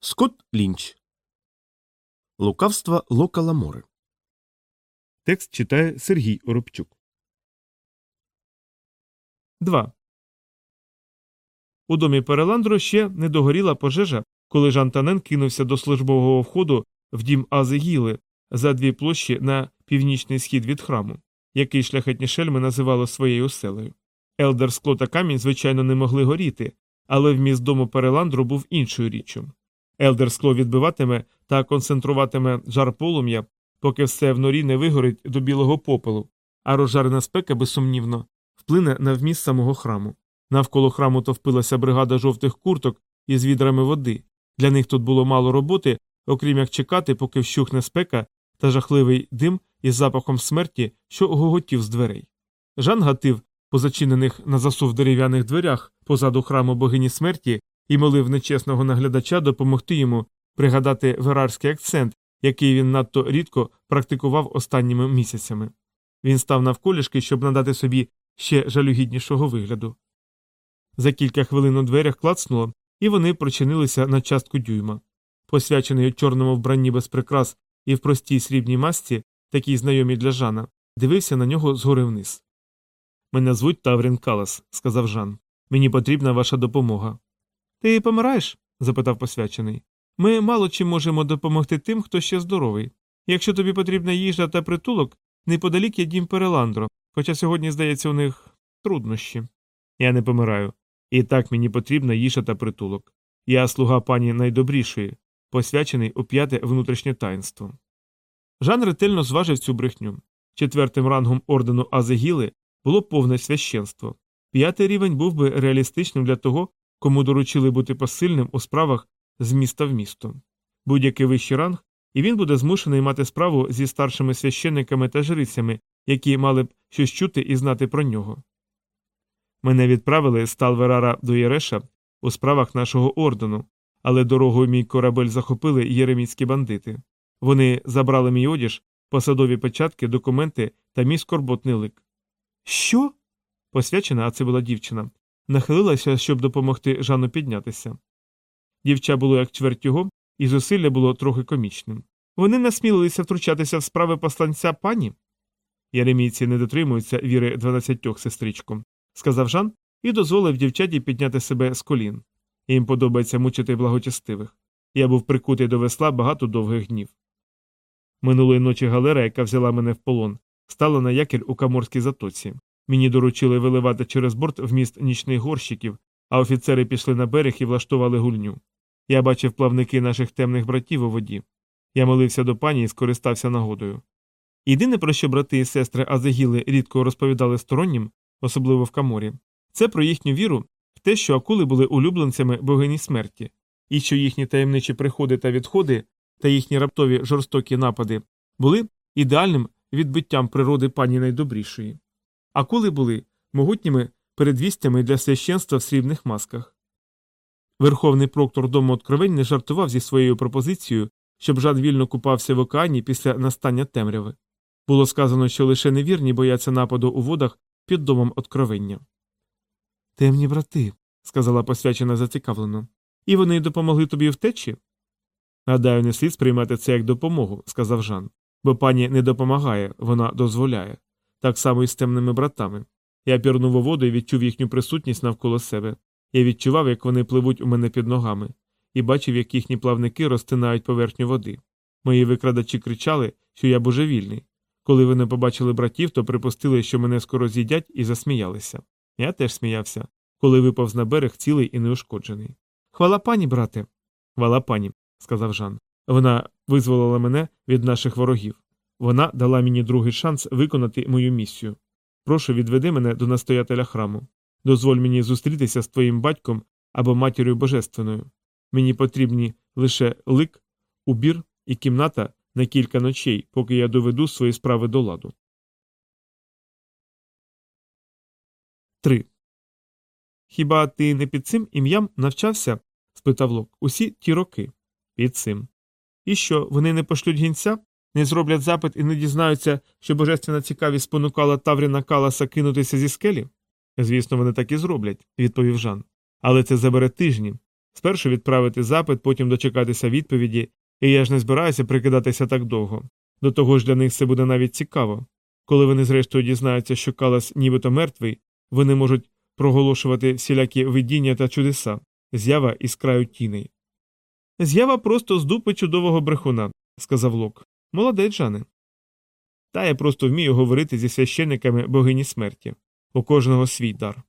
Скотт Лінч. Лукавство Лока Ламори. Текст читає Сергій Оробчук. 2. У домі Переландро ще не догоріла пожежа, коли Жан Танен кинувся до службового входу в дім Ази Гіли за дві площі на північний схід від храму, який шляхетні шельми називали своєю оселею. Елдер скло та камінь, звичайно, не могли горіти, але вміст дому Переландру був іншою річчю. Елдер скло відбиватиме та концентруватиме жар полум'я, поки все в норі не вигорить до білого попелу, а розжарена спека, безсумнівно, вплине на вміст самого храму. Навколо храму товпилася бригада жовтих курток із відрами води. Для них тут було мало роботи, окрім як чекати, поки вщухне спека та жахливий дим із запахом смерті, що гоготів з дверей. Жан гатив по зачинених на засув дерев'яних дверях позаду храму богині смерті і молив нечесного наглядача допомогти йому пригадати верарський акцент, який він надто рідко практикував останніми місяцями. Він став навколішки, щоб надати собі ще жалюгіднішого вигляду. За кілька хвилин у дверях клацнуло, і вони прочинилися на частку дюйма. Посвячений у чорному вбранні без прикрас і в простій срібній масці, такій знайомій для Жана, дивився на нього згори вниз. Мене звуть Таврін Калас, сказав Жан. Мені потрібна ваша допомога. Ти помираєш? запитав посвячений. Ми мало чим можемо допомогти тим, хто ще здоровий. Якщо тобі потрібна їжа та притулок, неподалік є дім Переландро, хоча сьогодні, здається, у них труднощі. Я не помираю. І так мені потрібна їжа та притулок. Я слуга пані найдобрішої, посвячений у п'яте внутрішнє таїнство. Жан ретельно зважив цю брехню. Четвертим рангом ордену Азегіли було повне священство. П'ятий рівень був би реалістичним для того, кому доручили бути посильним у справах з міста в місто. Будь-який вищий ранг, і він буде змушений мати справу зі старшими священниками та жрицями, які мали б щось чути і знати про нього. Мене відправили з Талверара до Єреша у справах нашого ордену, але дорогою мій корабель захопили єреміцькі бандити. Вони забрали мій одіж, посадові печатки, документи та мій скорботний лик. Що? Посвячена, а це була дівчина, нахилилася, щоб допомогти Жану піднятися. Дівча було як чверть його, і зусилля було трохи комічним. Вони насмілилися втручатися в справи посланця пані. Єремійці не дотримуються віри дванадцятьох сестричком, сказав Жан і дозволив дівчаті підняти себе з колін. Їм подобається мучити благочестивих. Я був прикутий до весла багато довгих днів. Минулої ночі галера, яка взяла мене в полон, стала на якір у Каморській затоці. Мені доручили виливати через борт вміст нічних горщиків, а офіцери пішли на берег і влаштували гульню. Я бачив плавники наших темних братів у воді. Я молився до пані і скористався нагодою. Єдине, про що брати і сестри Азегіли рідко розповідали стороннім, особливо в Каморі, це про їхню віру в те, що акули були улюбленцями богині смерті, і що їхні таємничі приходи та відходи та їхні раптові жорстокі напади були ідеальним відбиттям природи пані найдобрішої. Акули були могутніми передвістями для священства в срібних масках. Верховний проктор дому откровень не жартував зі своєю пропозицією, щоб Жан вільно купався в океані після настання темряви. Було сказано, що лише невірні бояться нападу у водах під домом откровення. Темні брати, сказала посвячена зацікавлено. І вони допомогли тобі втечі? Гадаю, не слід сприймати це як допомогу, сказав Жан, бо пані не допомагає, вона дозволяє. Так само і з темними братами. Я пірнув у воду і відчув їхню присутність навколо себе. Я відчував, як вони пливуть у мене під ногами, і бачив, як їхні плавники розтинають поверхню води. Мої викрадачі кричали, що я божевільний. Коли вони побачили братів, то припустили, що мене скоро з'їдять, і засміялися. Я теж сміявся, коли виповз на берег цілий і неушкоджений. Хвала пані, брате. Хвала пані, сказав Жан. Вона визволила мене від наших ворогів. Вона дала мені другий шанс виконати мою місію. Прошу, відведи мене до настоятеля храму. Дозволь мені зустрітися з твоїм батьком або матір'ю божественною. Мені потрібні лише лик, убір і кімната на кілька ночей, поки я доведу свої справи до ладу. 3. Хіба ти не під цим ім'ям навчався? спитав Лок. Усі ті роки. Під цим. І що, вони не пошлють гінця? Не зроблять запит і не дізнаються, що божественна цікавість спонукала Тавріна Каласа кинутися зі скелі? Звісно, вони так і зроблять, відповів Жан. Але це забере тижні. Спершу відправити запит, потім дочекатися відповіді, і я ж не збираюся прикидатися так довго. До того ж для них це буде навіть цікаво. Коли вони зрештою дізнаються, що Калас нібито мертвий, вони можуть проголошувати всілякі видіння та чудеса, з'ява із краю тіней. З'ява просто з дупи чудового брехуна, сказав Лок. Молодець, Жане. Та я просто вмію говорити зі священниками богині смерті. У кожного свій дар.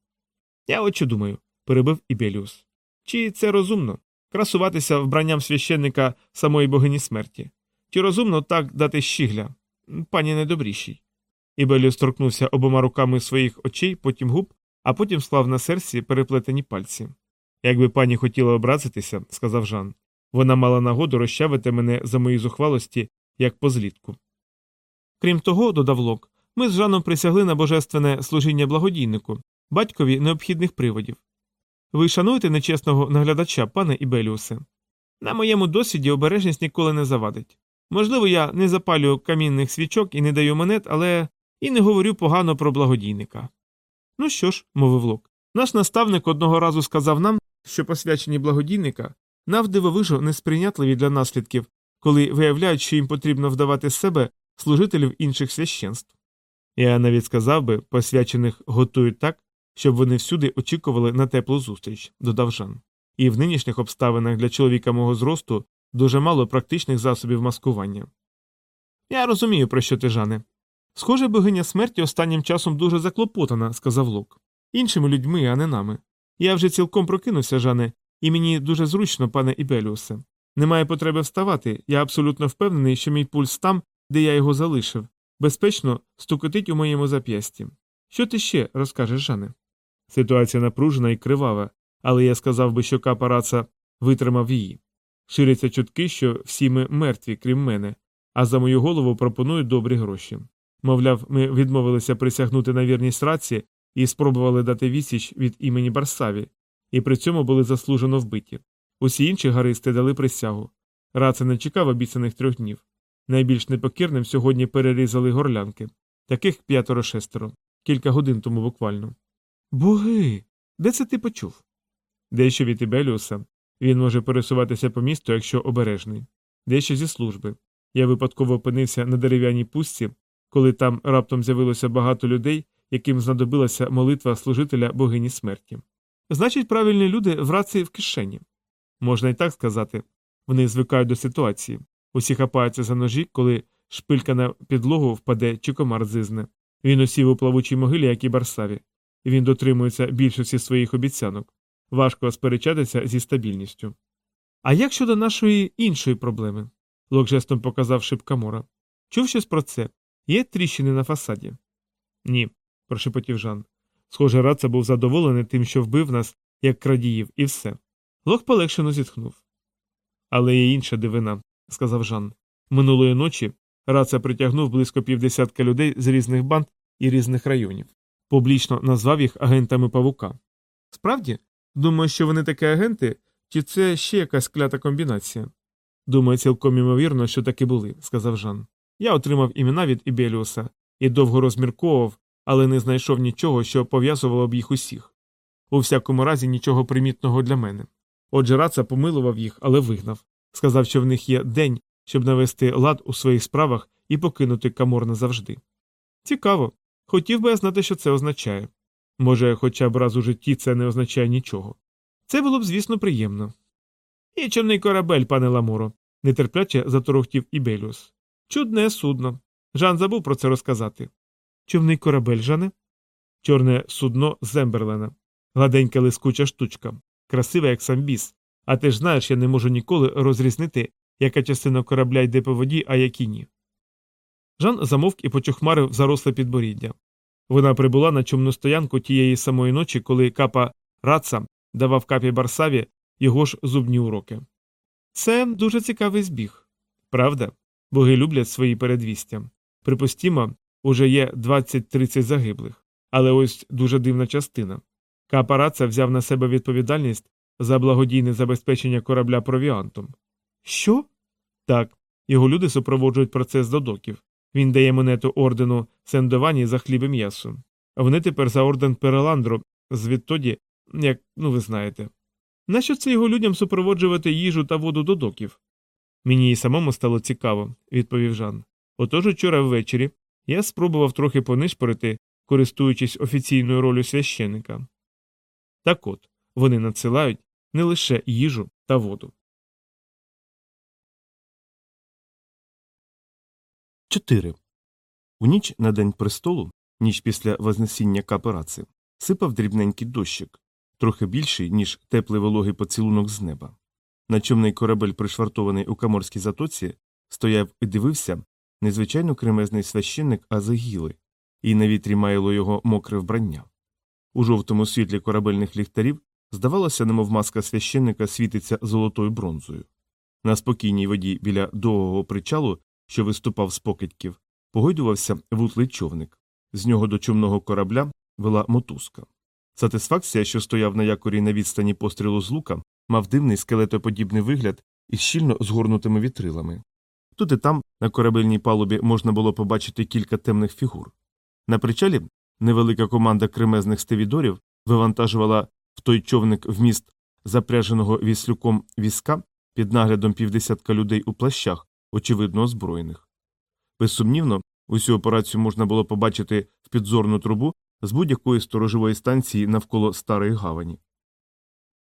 Я от що думаю, перебив Ібеліус. Чи це розумно красуватися вбранням священника самої богині смерті? Чи розумно так дати щігля? Пані недобрішій. Ібеліус торкнувся обома руками своїх очей, потім губ, а потім склав на серці переплетені пальці. Якби пані хотіла образитися, сказав Жан, вона мала нагоду розчавити мене за мої зухвалості, як по злітку. Крім того, додав Лок, ми з Жаном присягли на божественне служіння благодійнику, батькові необхідних приводів. Ви шануєте нечесного наглядача, пане Ібеліусе? На моєму досвіді обережність ніколи не завадить. Можливо, я не запалюю камінних свічок і не даю монет, але і не говорю погано про благодійника. Ну що ж, мовив Лок, наш наставник одного разу сказав нам, що посвячені благодійника навдивовижу несприйнятливі для наслідків, коли виявляють, що їм потрібно вдавати себе служителів інших священств. Я навіть сказав би, посвячених готують так, щоб вони всюди очікували на теплу зустріч, додав Жан. І в нинішніх обставинах для чоловіка мого зросту дуже мало практичних засобів маскування. Я розумію, про що ти, Жане. Схоже, богиня смерті останнім часом дуже заклопотана, сказав Лок. Іншими людьми, а не нами. Я вже цілком прокинувся, Жане, і мені дуже зручно, пане Ібеліусе. Немає потреби вставати, я абсолютно впевнений, що мій пульс там, де я його залишив, безпечно стукотить у моєму зап'ясті. Що ти ще розкажеш, Жане? Ситуація напружена і кривава, але я сказав би, що капараца витримав її. Ширяться чутки, що всі ми мертві, крім мене, а за мою голову пропонують добрі гроші. Мовляв, ми відмовилися присягнути на вірність раці і спробували дати відсіч від імені Барсаві, і при цьому були заслужено вбиті. Усі інші гаристи дали присягу. Раца не чекав обіцяних трьох днів. Найбільш непокірним сьогодні перерізали горлянки, таких п'ятеро шестеро, кілька годин тому буквально. Боги. Де це ти почув? Дещо від Ібеліуса. Він може пересуватися по місту, якщо обережний, дещо зі служби. Я випадково опинився на дерев'яній пустці, коли там раптом з'явилося багато людей, яким знадобилася молитва служителя богині смерті. Значить, правильні люди в раці в кишені. Можна і так сказати. Вони звикають до ситуації. Усі хапаються за ножі, коли шпилька на підлогу впаде чи комар зизне. Він осів у плавучій могилі, як і барсаві. Він дотримується більшості своїх обіцянок. Важко сперечатися зі стабільністю. А як щодо нашої іншої проблеми? Лок жестом показав Шипкамора. Чув щось про це? Є тріщини на фасаді? Ні, прошепотів Жан. Схоже, Раца був задоволений тим, що вбив нас, як крадіїв, і все. Лок полегшено зітхнув. Але є інша дивина, сказав Жан. Минулої ночі Раца притягнув близько півдесятка людей з різних банд і різних районів. Публічно назвав їх агентами павука. Справді, думаю, що вони такі агенти, чи це ще якась клята комбінація? Думаю, цілком імовірно, що таки були, сказав Жан. Я отримав імена від Ібеліуса і довго розмірковував, але не знайшов нічого, що пов'язувало б їх усіх. У всякому разі, нічого примітного для мене. Отже, Раца помилував їх, але вигнав. Сказав, що в них є день, щоб навести лад у своїх справах і покинути камор назавжди. Цікаво. Хотів би я знати, що це означає. Може, хоча б раз у житті це не означає нічого. Це було б, звісно, приємно. І човний корабель, пане Ламоро, нетерпляче заторохтів Ібеліус. Чудне судно. Жан забув про це розказати. Човний корабель, Жане? Чорне судно Земберлена. Гладенька лискуча штучка, красива, як сам біс. А ти ж знаєш, я не можу ніколи розрізнити, яка частина корабля йде по воді, а які ні. Жан замовк і почухмарив заросле підборіддя. Вона прибула на чомну стоянку тієї самої ночі, коли капа Раца давав капі Барсаві його ж зубні уроки. Це дуже цікавий збіг. Правда? Боги люблять свої передвістя. Припустімо, уже є 20-30 загиблих, але ось дуже дивна частина. Капа Раца взяв на себе відповідальність за благодійне забезпечення корабля провіантом. Що? Так, його люди супроводжують процес до доків. Він дає монету ордену Сендовані за хліб і м'ясо. Вони тепер за орден Переландру, звідтоді, як, ну ви знаєте. Нащо це його людям супроводжувати їжу та воду до доків? Мені і самому стало цікаво, відповів Жан. Отож учора ввечері я спробував трохи понишпорити, користуючись офіційною ролью священника. Так от, вони надсилають не лише їжу та воду. 4. У ніч на день престолу, ніч після вознесіння капераци, сипав дрібненький дощик, трохи більший, ніж теплий вологий поцілунок з неба. На човний корабель, пришвартований у каморській затоці, стояв і дивився незвичайно кремезний священник Азегіли, і на вітрі маяло його мокре вбрання. У жовтому світлі корабельних ліхтарів здавалося, немов маска священника світиться золотою бронзою. На спокійній воді біля довгого причалу, що виступав з покидьків, погойдувався вутлий човник. З нього до човного корабля вела мотузка. Сатисфакція, що стояв на якорі на відстані пострілу з лука, мав дивний скелетоподібний вигляд із щільно згорнутими вітрилами. Тут і там, на корабельній палубі, можна було побачити кілька темних фігур. На причалі невелика команда кремезних стевідорів вивантажувала в той човник вміст запряженого віслюком візка під наглядом півдесятка людей у плащах, очевидно озброєних. Безсумнівно, усю операцію можна було побачити в підзорну трубу з будь-якої сторожової станції навколо старої гавані.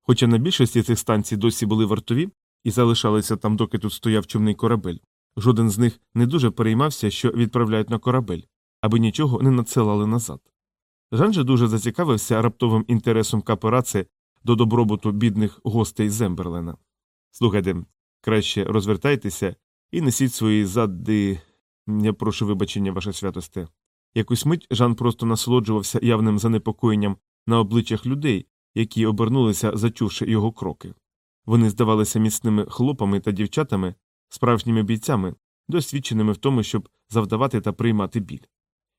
Хоча на більшості цих станцій досі були вартові і залишалися там, доки тут стояв човний корабель, жоден з них не дуже переймався, що відправляють на корабель, аби нічого не надсилали назад. Жан же дуже зацікавився раптовим інтересом капераци до добробуту бідних гостей Земберлена. Слухайте, краще розвертайтеся і несіть свої задди. Я прошу вибачення, ваша святосте. Якусь мить Жан просто насолоджувався явним занепокоєнням на обличчях людей, які обернулися, зачувши його кроки. Вони здавалися міцними хлопами та дівчатами, справжніми бійцями, досвідченими в тому, щоб завдавати та приймати біль.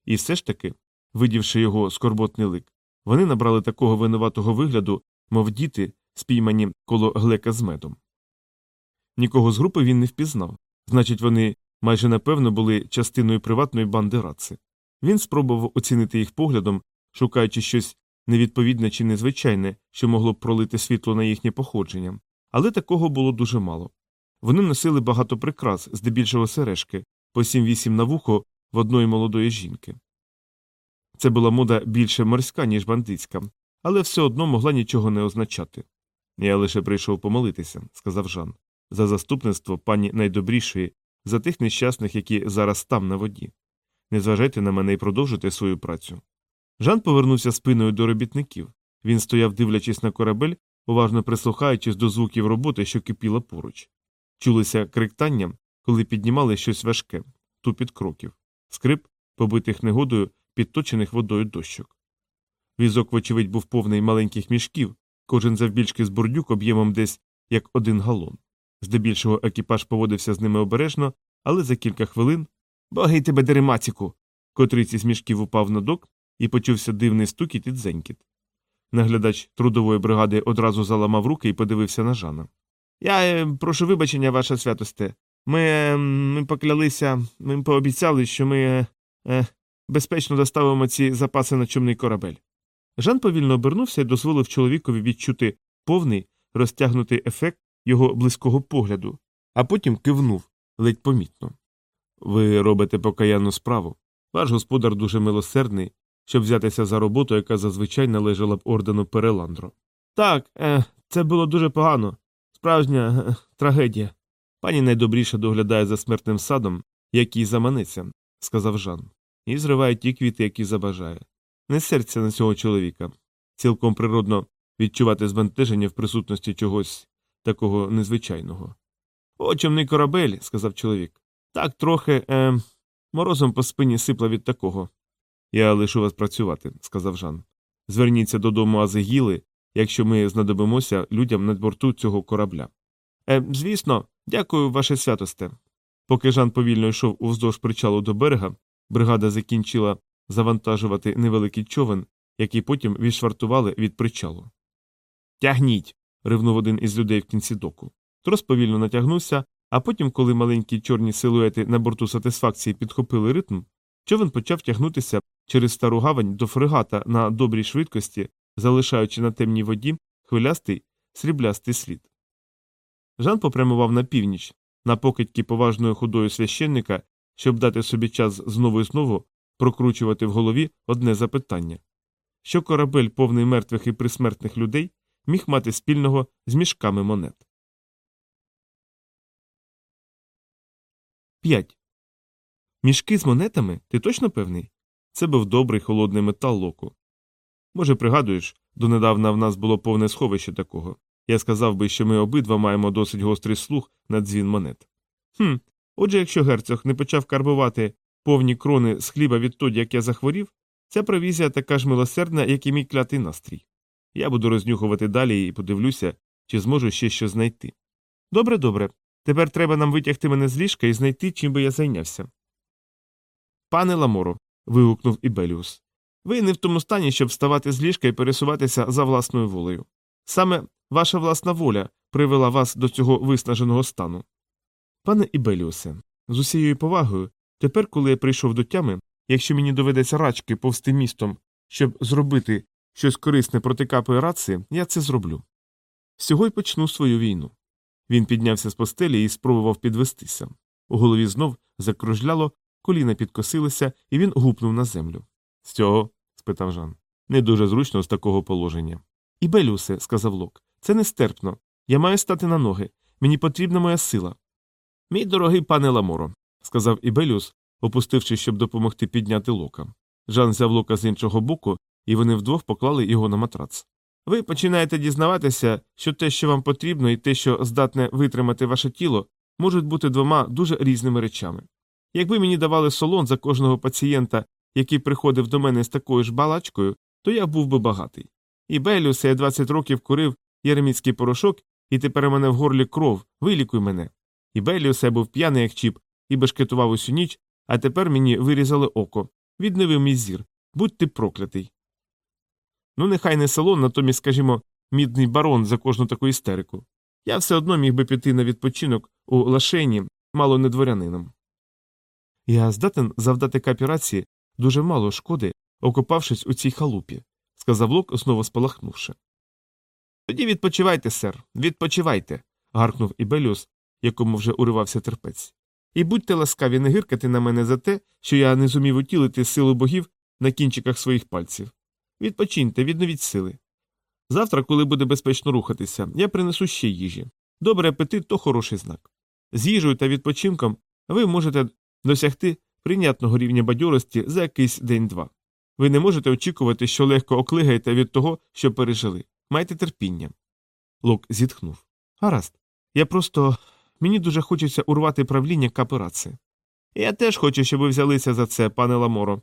І все ж таки, видівши його скорботний лик, вони набрали такого винуватого вигляду, мов діти, спіймані коло глека з медом. Нікого з групи він не впізнав, значить, вони майже напевно були частиною приватної банди раци. Він спробував оцінити їх поглядом, шукаючи щось невідповідне чи незвичайне, що могло б пролити світло на їхнє походження, але такого було дуже мало. Вони носили багато прикрас, здебільшого сережки, по 7-8 на вухо в одної молодої жінки. Це була мода більше морська, ніж бандитська, але все одно могла нічого не означати. Я лише прийшов помолитися, сказав Жан, за заступництво пані найдобрішої, за тих нещасних, які зараз там на воді. Не зважайте на мене і продовжуйте свою працю. Жан повернувся спиною до робітників. Він стояв, дивлячись на корабель, уважно прислухаючись до звуків роботи, що кипіла поруч. Чулися криктання, коли піднімали щось важке, тупіт кроків, скрип, побитих негодою, підточених водою дощок. Візок, вочевидь, був повний маленьких мішків, кожен завбільшки з бурдюк об'ємом десь як один галон. Здебільшого екіпаж поводився з ними обережно, але за кілька хвилин Богий тебе деремаціку. Котрий з мішків упав на док і почувся дивний стукіт і дзенькіт. Наглядач трудової бригади одразу заламав руки і подивився на Жана. Я е, прошу вибачення, ваша святосте. Ми, е, ми поклялися, ми пообіцяли, що ми е, е, безпечно доставимо ці запаси на чумний корабель. Жан повільно обернувся і дозволив чоловікові відчути повний, розтягнутий ефект його близького погляду, а потім кивнув ледь помітно. Ви робите покаянну справу. Ваш господар дуже милосердний, щоб взятися за роботу, яка зазвичай належала б ордену Переландро. Так, е, це було дуже погано. Справжня е, трагедія. Пані найдобріше доглядає за смертним садом, який заманеться, сказав Жан, і зриває ті квіти, які забажає. Не серця на цього чоловіка. Цілком природно відчувати збентеження в присутності чогось такого незвичайного. О, чомний корабель, сказав чоловік. Так трохи е, морозом по спині сипла від такого. Я лишу вас працювати, сказав Жан. Зверніться додому Азегіли, якщо ми знадобимося людям над борту цього корабля. Е, звісно, дякую, ваше святосте. Поки Жан повільно йшов уздовж причалу до берега, бригада закінчила завантажувати невеликий човен, який потім відшвартували від причалу. Тягніть. ривнув один із людей в кінці доку. Трос повільно натягнувся, а потім, коли маленькі чорні силуети на борту сатисфакції підхопили ритм, човен почав тягнутися через стару гавань до фрегата на добрій швидкості, залишаючи на темній воді хвилястий сріблястий слід. Жан попрямував на північ, на покидьки поважною худою священника, щоб дати собі час знову і знову прокручувати в голові одне запитання що корабель, повний мертвих і присмертних людей, міг мати спільного з мішками монет. 5. Мішки з монетами? Ти точно певний? Це був добрий холодний метал локу. Може, пригадуєш, донедавна в нас було повне сховище такого. Я сказав би, що ми обидва маємо досить гострий слух на дзвін монет. Хм, отже, якщо герцог не почав карбувати повні крони з хліба відтоді, як я захворів, ця провізія така ж милосердна, як і мій клятий настрій. Я буду рознюхувати далі і подивлюся, чи зможу ще щось знайти. Добре, добре. Тепер треба нам витягти мене з ліжка і знайти, чим би я зайнявся. Пане Ламоро. вигукнув Ібеліус. Ви не в тому стані, щоб вставати з ліжка і пересуватися за власною волею. Саме ваша власна воля привела вас до цього виснаженого стану. Пане Ібеліусе, з усією повагою, тепер, коли я прийшов до тями, якщо мені доведеться рачки повсти містом, щоб зробити щось корисне проти капої раци, я це зроблю. Сього й почну свою війну. Він піднявся з постелі і спробував підвестися. У голові знов закружляло, коліна підкосилися, і він гупнув на землю. З цього? спитав Жан. Не дуже зручно з такого положення. І Белюсе, сказав Лок, це нестерпно. Я маю стати на ноги. Мені потрібна моя сила. Мій дорогий пане Ламоро, сказав Ібелюс, опустивши, щоб допомогти підняти лока. Жан взяв лока з іншого боку, і вони вдвох поклали його на матрац. Ви починаєте дізнаватися, що те, що вам потрібно, і те, що здатне витримати ваше тіло, можуть бути двома дуже різними речами. Якби мені давали солон за кожного пацієнта, який приходив до мене з такою ж балачкою, то я був би багатий. І Белюсе я 20 років курив єреміцький порошок, і тепер у мене в горлі кров, вилікуй мене. І Белюсе був п'яний, як чіп, і бешкетував усю ніч, а тепер мені вирізали око, відновив мій зір. Будь ти проклятий. Ну, нехай не салон, натомість, скажімо, мідний барон за кожну таку істерику. Я все одно міг би піти на відпочинок у лашені, мало не дворянином. Я здатен завдати капірації дуже мало шкоди, окопавшись у цій халупі, сказав Лок, знову спалахнувши. Тоді відпочивайте, сер, відпочивайте. гаркнув Ібеліус, якому вже уривався терпець. І будьте ласкаві не гиркати на мене за те, що я не зумів утілити силу богів на кінчиках своїх пальців. Відпочиньте, відновіть сили. Завтра, коли буде безпечно рухатися, я принесу ще їжі. Добрий апетит то хороший знак. З їжею та відпочинком ви можете досягти прийнятного рівня бадьорості за якийсь день-два. Ви не можете очікувати, що легко оклигаєте від того, що пережили. Майте терпіння. Лок зітхнув. Гаразд. Я просто. Мені дуже хочеться урвати правління капераци. Я теж хочу, щоб ви взялися за це, пане Ламоро.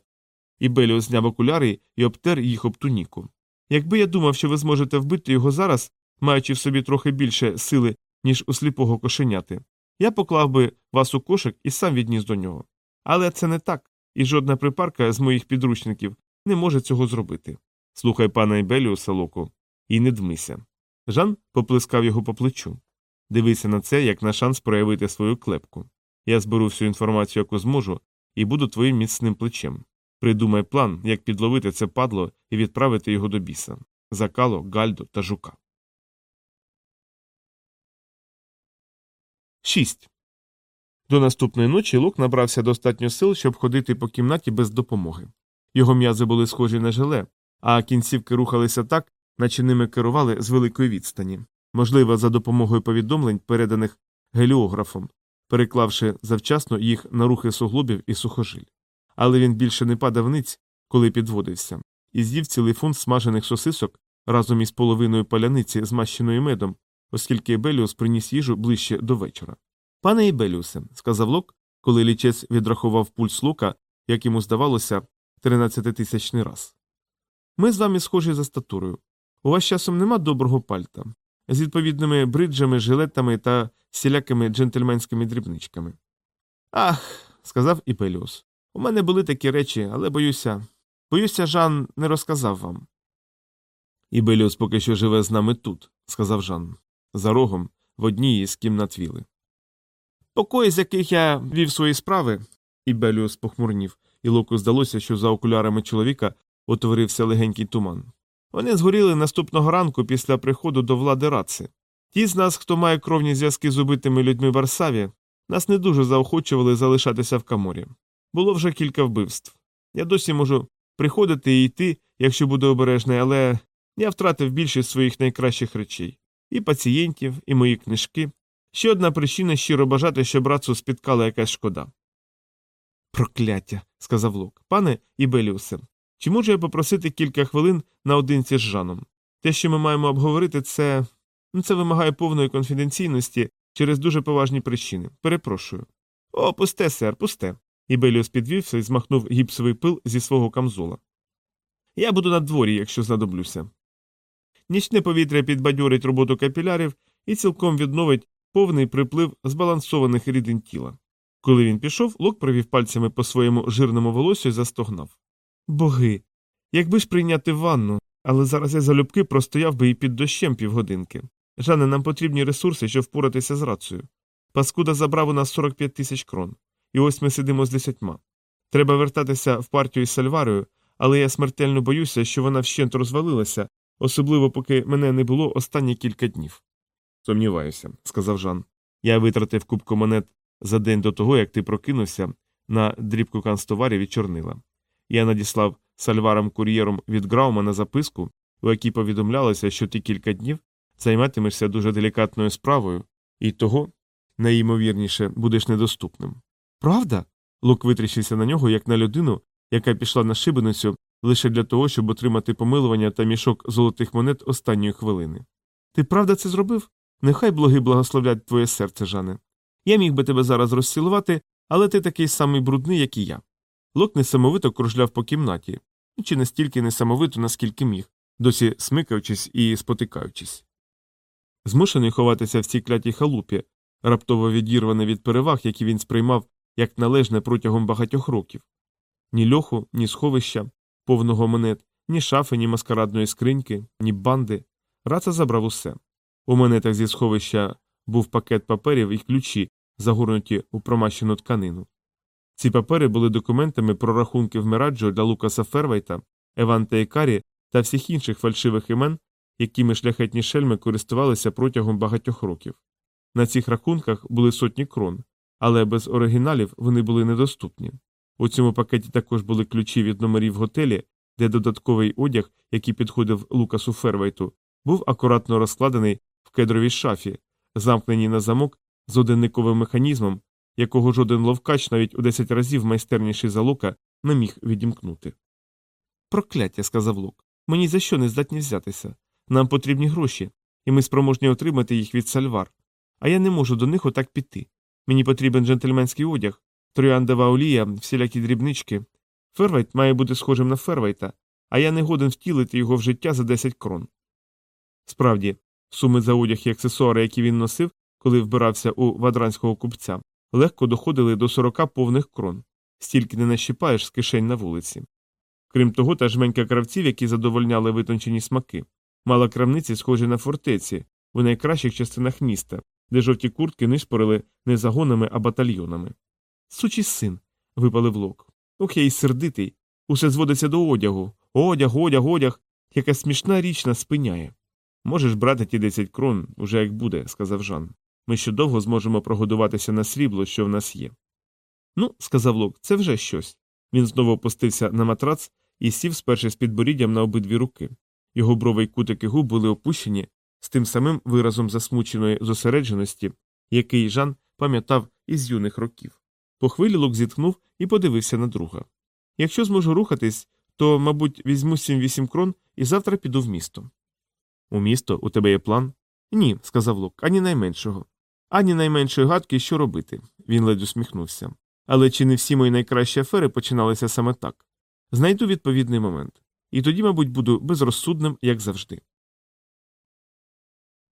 І Беліус зняв окуляри і обтер їх об туніку. Якби я думав, що ви зможете вбити його зараз, маючи в собі трохи більше сили, ніж у сліпого кошеняти, я поклав би вас у кошик і сам відніс до нього. Але це не так, і жодна припарка з моїх підручників не може цього зробити. Слухай пана Ібеліуса, Локу, і не дмися. Жан поплескав його по плечу. Дивися на це, як на шанс проявити свою клепку. Я зберу всю інформацію, яку зможу, і буду твоїм міцним плечем. Придумай план, як підловити це падло і відправити його до біса закало, гальду та жука. 6. До наступної ночі Лук набрався достатньо сил, щоб ходити по кімнаті без допомоги. Його м'язи були схожі на желе, а кінцівки рухалися так, наче ними керували з великої відстані, можливо, за допомогою повідомлень, переданих геліографом, переклавши завчасно їх на рухи суглобів і сухожиль. Але він більше не падав ниць, коли підводився, і з'їв цілий фунт смажених сосисок разом із половиною паляниці, змащеною медом, оскільки Ебеліус приніс їжу ближче до вечора. Пане Ібеліусе, сказав Лок, коли лічець відрахував пульс лука, як йому здавалося, тринадцятитисячний раз. Ми з вами схожі за статурою. У вас часом нема доброго пальта, з відповідними бриджами, жилетами та всілякими джентльменськими дрібничками. Ах, сказав Іпеліус. У мене були такі речі, але боюся. Боюся, Жан не розказав вам. Ібеліус поки що живе з нами тут, сказав Жан, за рогом в одній із кімнат віли. Покої, з яких я вів свої справи, Ібеліус похмурнів, і Локу здалося, що за окулярами чоловіка утворився легенький туман. Вони згоріли наступного ранку після приходу до влади раци. Ті з нас, хто має кровні зв'язки з убитими людьми в Варсаві, нас не дуже заохочували залишатися в каморі. Було вже кілька вбивств. Я досі можу приходити і йти, якщо буду обережний, але я втратив більшість своїх найкращих речей і пацієнтів, і мої книжки. Ще одна причина щиро бажати, щоб рацу спіткала якась шкода. Прокляття, сказав Лок. Пане Ібеліусе, чи можу я попросити кілька хвилин наодинці з Жаном? Те, що ми маємо обговорити, це. Ну, це вимагає повної конфіденційності через дуже поважні причини. Перепрошую. О, пусте, сер, пусте. Ібеліус підвівся і змахнув гіпсовий пил зі свого камзола. Я буду на дворі, якщо знадоблюся. Нічне повітря підбадьорить роботу капілярів і цілком відновить повний приплив збалансованих рідин тіла. Коли він пішов, Лок провів пальцями по своєму жирному волосю і застогнав. Боги. Якби ж прийняти ванну, але зараз я залюбки простояв би і під дощем півгодинки. Жане, нам потрібні ресурси, щоб впоратися з рацею. Паскуда забрав у нас 45 тисяч крон. І ось ми сидимо з десятьма. Треба вертатися в партію із Сальварою, але я смертельно боюся, що вона вщент розвалилася, особливо поки мене не було останні кілька днів. Сумніваюся, сказав Жан. Я витратив кубку монет за день до того, як ти прокинувся на дрібку канцтоварів і чорнила. Я надіслав сальварам кур'єром від Граумана записку, у якій повідомлялося, що ти кілька днів займатимешся дуже делікатною справою, і того, найімовірніше, будеш недоступним. Правда? Лук витріщився на нього, як на людину, яка пішла на шибеницю лише для того, щоб отримати помилування та мішок золотих монет останньої хвилини. Ти правда це зробив? Нехай благи благословлять твоє серце, Жане. Я міг би тебе зараз розцілувати, але ти такий самий брудний, як і я. Лок несамовито кружляв по кімнаті, чи настільки несамовито, наскільки міг, досі смикаючись і спотикаючись. Змушений ховатися в цій клятій халупі, раптово відірваний від переваг, які він сприймав як належне протягом багатьох років. Ні льоху, ні сховища, повного монет, ні шафи, ні маскарадної скриньки, ні банди. Раца забрав усе. У монетах зі сховища був пакет паперів і ключі, загорнуті у промащену тканину. Ці папери були документами про рахунки в Мераджо для Лукаса Фервайта, Еванта Ікарі та всіх інших фальшивих імен, якими шляхетні шельми користувалися протягом багатьох років. На цих рахунках були сотні крон, але без оригіналів вони були недоступні. У цьому пакеті також були ключі від номерів готелі, де додатковий одяг, який підходив Лукасу Фервайту, був акуратно розкладений в кедровій шафі, замкненій на замок з годинниковим механізмом, якого жоден ловкач навіть у 10 разів майстерніший за Лока не міг відімкнути. Прокляття, сказав Лок. Ми ні за що не здатні взятися? Нам потрібні гроші, і ми спроможні отримати їх від Сальвар. А я не можу до них отак піти. Мені потрібен джентльменський одяг, трояндова олія, всілякі дрібнички. Фервайт має бути схожим на Фервайта, а я не годен втілити його в життя за 10 крон. Справді, суми за одяг і аксесуари, які він носив, коли вбирався у вадранського купця, легко доходили до 40 повних крон, стільки не нащипаєш з кишень на вулиці. Крім того, та жменька кравців, які задовольняли витончені смаки, мала крамниці, схожі на фортеці, у найкращих частинах міста, де жовті куртки нишпорили не загонами, а батальйонами. Сучий син. випалив лок. Ох, я й сердитий. Усе зводиться до одягу. Одяг, одяг, одяг. Яка смішна річ нас спиняє. Можеш брати ті 10 крон, уже як буде, сказав Жан. Ми ще довго зможемо прогодуватися на срібло, що в нас є. Ну, сказав Лок, це вже щось. Він знову опустився на матрац і сів, сперши з підборіддям на обидві руки. Його брови й кутики губ були опущені з тим самим виразом засмученої зосередженості, який Жан пам'ятав із юних років. По хвилі Лок зітхнув і подивився на друга. Якщо зможу рухатись, то, мабуть, візьму 7-8 крон і завтра піду в місто. У місто у тебе є план? Ні, сказав Лок, ані найменшого. Ані найменшої гадки, що робити. Він ледь усміхнувся. Але чи не всі мої найкращі афери починалися саме так? Знайду відповідний момент. І тоді, мабуть, буду безрозсудним, як завжди.